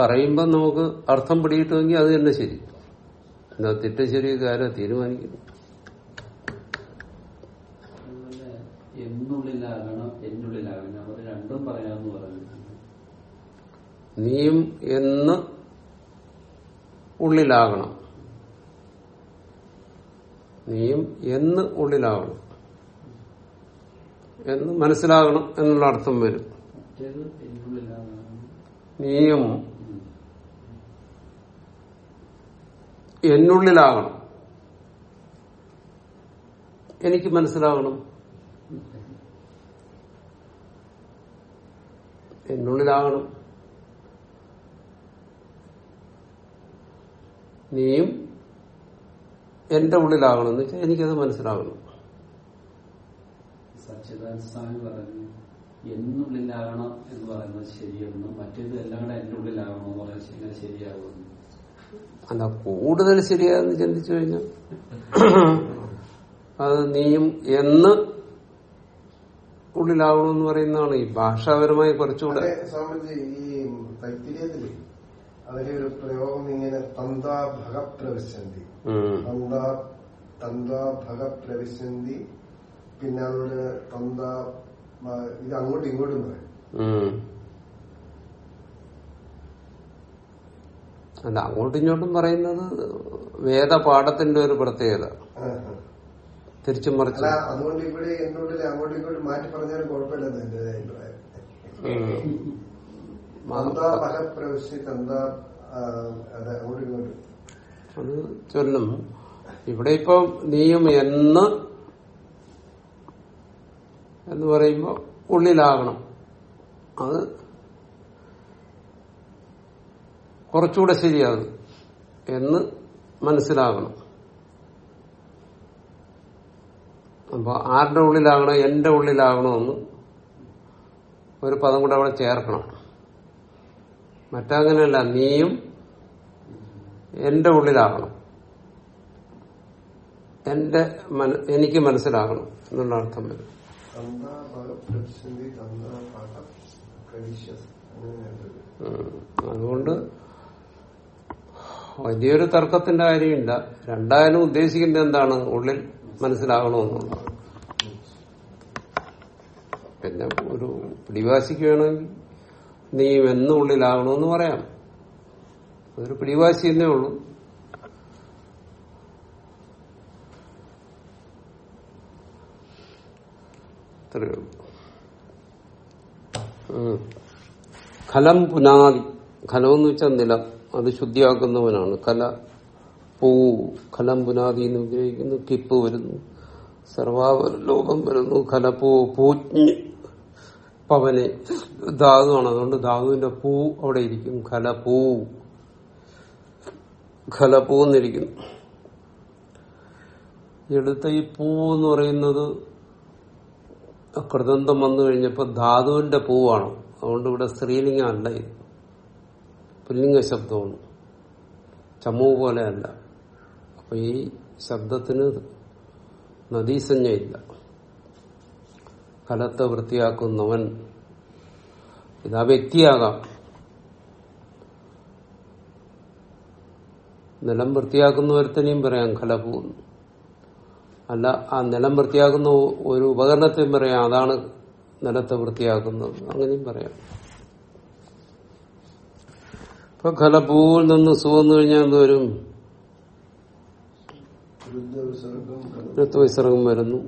Speaker 1: പറയുമ്പോൾ നമുക്ക് അർത്ഥം പിടിയിട്ടുമെങ്കിൽ അത് തന്നെ ശരി. എന്നാ തെറ്റ് ശരി കാര്യം തീരുമാനിക്കുന്നു. നീയും എന്ന് ഉള്ളിലാകണം. നീയും എന്ന് ഉള്ളിലാകണം. എന്ന് മനസ്സിലാകണം എന്നുള്ള അർത്ഥം വരും. നീയും. എന്നുള്ളിലാകണം. എനിക്ക് മനസ്സിലാകണം. എന്നുള്ളിലാകണം. നീയും എന്റെ ഉള്ളിലാകണം എന്ന് വെച്ചാൽ എനിക്കത് മനസ്സിലാകണം.
Speaker 4: സച്ചിദാനന്ദ സ്വാമി പറഞ്ഞു എന്നുള്ളിലാകണം എന്ന് പറയുന്നത് ശരിയെന്നും മറ്റേത് എല്ലാം കൂടെ എന്റെ ഉള്ളിലാകണം എന്ന് പറയുന്നത് എങ്ങനെ ശരിയാകുമെന്ന്
Speaker 1: അല്ല കൂടുതൽ ശരിയാന്ന് ചിന്തിച്ചു കഴിഞ്ഞാൽ. അത് നീയും എന്ന് ഉള്ളിലാവണമെന്ന് പറയുന്നതാണ് ഈ ഭാഷാപരമായി കുറച്ചുകൂടെ.
Speaker 2: ഈ തൈത്തിരിയത്തിൽ അതിലെ ഒരു പ്രയോഗം ഇങ്ങനെ തന്താ
Speaker 1: ഭഗപ്രവിശന്തി.
Speaker 2: തന്താ ഭഗപ്രവിശന്തി പ്രവിശന്തി പിന്നെ അതുപോലെ തന്ത ഇത് അങ്ങോട്ടും ഇങ്ങോട്ടും പറയും.
Speaker 1: അല്ല അങ്ങോട്ടും ഇങ്ങോട്ടും പറയുന്നത് വേദപാഠത്തിന്റെ ഒരു പ്രത്യേകത. തിരിച്ചും മറിച്ച്.
Speaker 2: അതുകൊണ്ട് ഇവിടെ എന്തുകൊണ്ടില്ല അങ്ങോട്ടും ഇങ്ങോട്ടും മാറ്റി പറഞ്ഞാലും കുഴപ്പമില്ലെന്ന് എന്റെ അഭിപ്രായം. തന്താ ഫലപ്രവശ്യ തന്താ അങ്ങോട്ടും ഇങ്ങോട്ടും.
Speaker 1: അത് ചൊല്ലും. ഇവിടെ ഇപ്പം നീയും എന്ന് എന്ന് പറയുമ്പോൾ ഉള്ളിലാകണം. അത് കുറച്ചുകൂടെ ശരിയാകും എന്ന് മനസ്സിലാകണം. അപ്പോൾ ആരുടെ ഉള്ളിലാകണം എന്റെ ഉള്ളിലാകണമെന്ന് ഒരു പദം കൂടെ അവിടെ ചേർക്കണം. മറ്റങ്ങനെയല്ല നീയും എന്റെ ഉള്ളിലാകണം. എന്റെ എനിക്ക് മനസ്സിലാകണം എന്നുള്ള അർത്ഥം വരും. അതുകൊണ്ട് വലിയൊരു തർക്കത്തിന്റെ കാര്യമില്ല. രണ്ടായാലും ഉദ്ദേശിക്കുന്നത് എന്താണ്? ഉള്ളിൽ മനസ്സിലാകണമെന്നുള്ളത് പിന്നെ ഒരു പിടിവാശിക്ക് വേണമെങ്കിൽ നീ എന്നുള്ളിലാകണമെന്ന് പറയാം. അതൊരു പിടിവാശി എന്നേ ഉള്ളൂ. അത്രയേ ഉള്ളൂ. ഖലം പുനാദി. ഖലം എന്ന് വെച്ചാൽ നിലം. അത് ശുദ്ധിയാക്കുന്നവനാണ്. കല പൂ ഖലം പുനാദി എന്ന് ഉപയോഗിക്കുന്നു കിപ്പ് വരുന്നു. സർവാവലോകം വരുന്നു. കലപ്പൂ പൂജ്ഞ് പവന്. ധാതുവാണ്. അതുകൊണ്ട് ധാതുവിന്റെ പൂ അവിടെ ഇരിക്കും. ഖലപൂ ഖലപൂ എന്നിരിക്കുന്നു എടുത്ത ഈ പൂ എന്ന് പറയുന്നത് കൃതന്തം വന്നു കഴിഞ്ഞപ്പോൾ ധാതുവിന്റെ പൂവാണ്. അതുകൊണ്ട് ഇവിടെ സ്ത്രീലിംഗം അല്ല ഇത്. പുല്ലിംഗ ശബ്ദമാണ്. ചമു പോലെയല്ല അപ്പൊ ഈ ശബ്ദത്തിന് നദീസഞ്ജയില്ല കലത്തെ വൃത്തിയാക്കുന്നവൻ ഇത് ആ വ്യക്തിയാകാം. നിലം വൃത്തിയാക്കുന്ന ഒരുത്തനെയും പറയാം കലപൂന്ന് അല്ല ആ നിലം വൃത്തിയാക്കുന്ന ഒരു ഉപകരണത്തെയും പറയാം. അതാണ് നിലത്തെ വൃത്തിയാക്കുന്നത്. അങ്ങനെയും പറയാം. ഇപ്പൊ ഖലപൂവിൽ നിന്ന് സു വന്നു കഴിഞ്ഞാൽ എന്തോരും വരും?
Speaker 2: വിരുദ്ധ വിസർഗം
Speaker 1: വരുന്നു.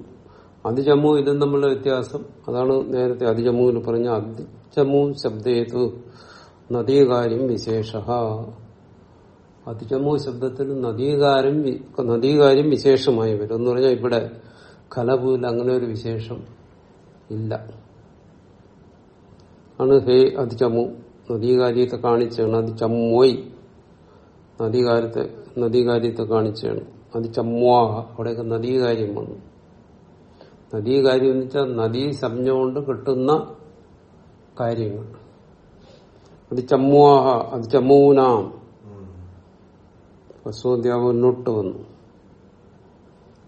Speaker 1: അതിജമ്മു ഇതും തമ്മിലുള്ള വ്യത്യാസം. അതാണ് നേരത്തെ അതിജമ്മുവിൽ പറഞ്ഞ അതിജമ്മു ശബ്ദേതു നദീകാര്യം വിശേഷ. അതിജമ്മു ശബ്ദത്തിൽ നദീകാരം നദീകാര്യം വിശേഷമായി വരും. എന്ന് പറഞ്ഞാൽ ഇവിടെ കലപൂൽ അങ്ങനെ ഒരു വിശേഷം ഇല്ല. ആണ് ഹേ അതിചമു നദീകാര്യത്തെ കാണിച്ചാണ് അത് ചമ്മോയ് നദീകാര്യത്തെ നദീകാര്യത്തെ കാണിച്ചാണ് അത് ചമ്മുവാ അവിടെയൊക്കെ നദീകാര്യം വന്നു. നദീകാര്യം എന്ന് വെച്ചാൽ നദീ സംജ്ഞ കൊണ്ട് കിട്ടുന്ന കാര്യങ്ങൾ. അത് ചമ്മുവാഹ അത് ചമ്മൂനാം ഹസ്വദ്യാവ് മുന്നോട്ട് വന്നു.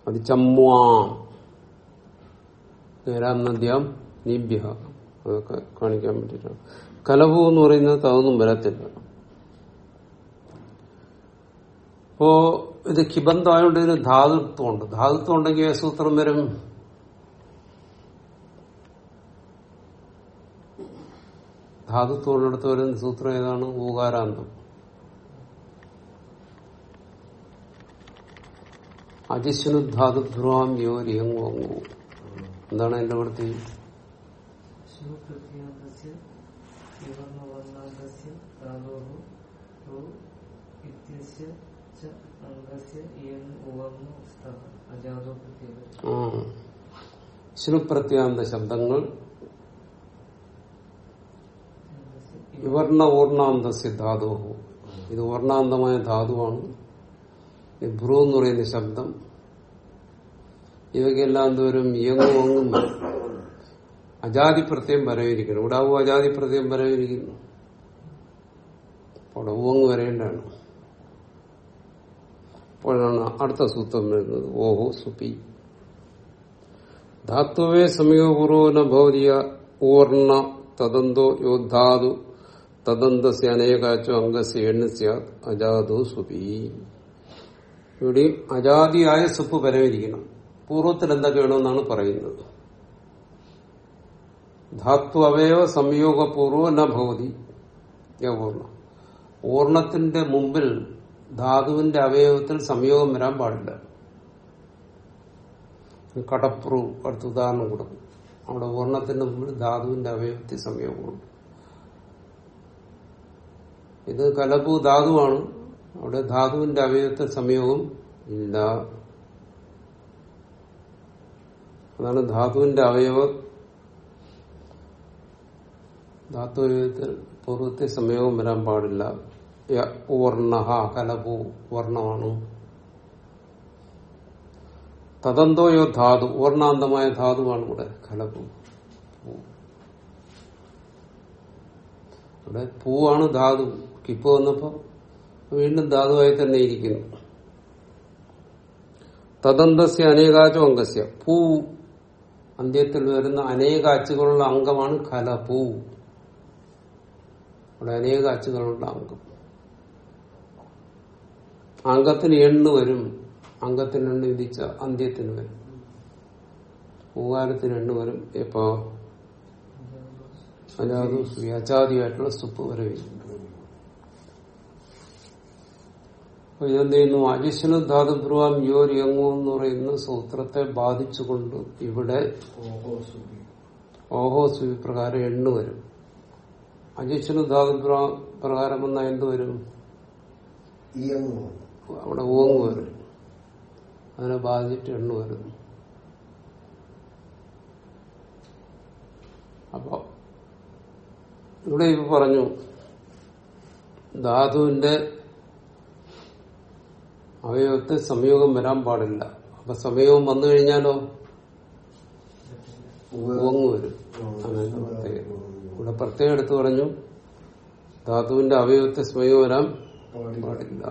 Speaker 1: അത് ചമ്വാം നേരാം നദ്യാം നീഭ്യ അതൊക്കെ കാണിക്കാൻ പറ്റിയിട്ടാണ് കലവു എന്ന് പറയുന്നത് അതൊന്നും വരത്തില്ല. അപ്പോ ഇത് കിബന്ധമായോണ്ട് ഇതിന് ധാതുത്വമുണ്ട്. ധാതുത്വം ഉണ്ടെങ്കിൽ സൂത്രം വരും? ധാതുത്വം ഉള്ളിടത്ത് വരുന്ന സൂത്രം ഏതാണ്? ഊകാരാന്തം. ഇയൻ ഉവർണ സ്തഃ എന്താണ് എന്റെ വൃത്തി ശ്രുപ്രത്യാന്ത ശബ്ദങ്ങൾ. വിവർണ ഊർണാന്തസ്യ ധാതു ഇത് ഓർണാന്തമായ ധാതുവാണ്. ഭ്രു എന്ന് പറയുന്ന ശബ്ദം. ഇവയ്ക്കെല്ലാം എന്തോരും ഇയങ്ങും ഒങ്ങും അജാതി പ്രത്യം വരവിരിക്കണം ആവും അജാതി പ്രത്യം വരവിരിക്കുന്നു. അവിടെ ഊങ്ങ് വരേണ്ടതാണ്. അപ്പോഴാണ് അടുത്ത സൂത്രം വരുന്നത്. ഓഹോ സുപി. ധാത്വവേ സമയപൂർവന ഭൗതിക ഊർണ തദന്തോ യോദ്ധാതു തദന്തസ്യ അനേകാച്ചോ അംഗസ്യ എണ്ണസ്യ അജാതു സുപി. ഇവിടെയും അജാതിയായ സുപ്പ് വരവിരിക്കണം പൂർവത്തിൽ എന്തൊക്കെ വേണമെന്നാണ് പറയുന്നത്. ധാത്വ അവയവ സംയോഗപൂർവ ന ഭവതി. യപൂർണ ഓർണത്തിന്റെ മുമ്പിൽ ധാതുവിന്റെ അവയവത്തിൽ സംയോഗം വരാൻ പാടില്ല. കടപ്രു അടുത്ത ഉദാഹരണം കൊടുക്കും അവിടെ ഓർണത്തിന്റെ മുമ്പിൽ ധാതുവിന്റെ അവയവത്തിൽ സംയോഗമുണ്ട്. ഇത് കലപു ധാതുവാണ്. അവിടെ ധാതുവിന്റെ അവയവത്തെ സംയോഗം ഇല്ല. അതാണ് ധാതുവിന്റെ അവയവ ധാതു അവയവത്തിൽ പൂർവത്തെ സംയോഗം വരാൻ പാടില്ല. വർണഹ കലപു വർണമാണ് തദന്തോയോ ധാതു വർണാന്തമായ ധാതുവാണ് ഇവിടെ കലപു ഇവിടെ പൂവാണ് ധാതു. കിപ്പ് വന്നപ്പോ വീണ്ടും ധാതുവായി തന്നെ ഇരിക്കുന്നു. തദന്തസ്യ അനേകാച്ചു അംഗസ്യ. പൂ. അന്ത്യത്തിൽ വരുന്ന അനേകാച്ചുകളുള്ള അംഗമാണ് കലപൂ അവിടെ അനേകാച്ചുകളുള്ള അംഗം. അംഗത്തിന് എണ്ണു വരും. അംഗത്തിന് എണ്ണു വിധിച്ച അന്ത്യത്തിന് വരും. പൂകാലത്തിന് എണ്ണു വരും. ഇപ്പോ അനാദു അച്ചാദിയായിട്ടുള്ള സുപ്പ് വരെ വരും. അപ്പൊ ഇതെന്ത് ചെയ്യുന്നു അജിഷ്ണു ധാതുബ്രുവാം യോർ യങ്ങോ എന്ന് പറയുന്ന സൂത്രത്തെ ബാധിച്ചുകൊണ്ട് ഇവിടെ
Speaker 2: ഓഹോ
Speaker 1: സുവി പ്രകാരം എണ്ണു വരും. അജിഷ്ണു ധാതുബ്രുവ പ്രകാരം വന്നാൽ എന്ത് വരും? അവിടെ ഓങ് വരും. അതിനെ ബാധിച്ചിട്ട് എണ്ണു വരും. അപ്പൊ ഇവിടെ ഇപ്പൊ പറഞ്ഞു ധാതുവിന്റെ അവയവത്തിൽ സംയോഗം വരാൻ പാടില്ല. അപ്പൊ സംയോഗം വന്നു കഴിഞ്ഞാലോ? ഓങ് വരും. ഇവിടെ പ്രത്യേകം എടുത്തു പറഞ്ഞു ധാതുവിന്റെ അവയവത്തെ സ്വയം വരാൻ പാടില്ല.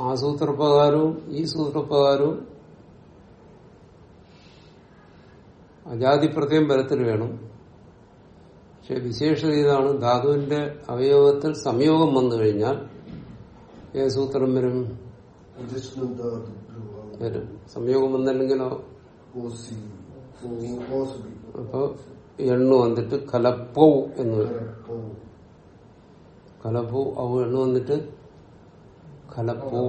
Speaker 1: ആ സൂത്രപ്രകാരവും ഈ സൂത്രപ്രകാരവും അജാതി പ്രത്യേകം വരത്തിൽ വേണം. പക്ഷെ വിശേഷത ഇതാണ് ധാതുവിന്റെ അവയവത്തിൽ സംയോഗം വന്നു കഴിഞ്ഞാൽ ഏത് സൂത്രം വരും? സംയോഗം വന്നില്ലെങ്കിലോ? അപ്പൊ എണ്ണു വന്നിട്ട് കലപ്പൗ എന്ന് വരും. കലപ്പൂ അവ എണ്ണു വന്നിട്ട് കലപ്പൂ.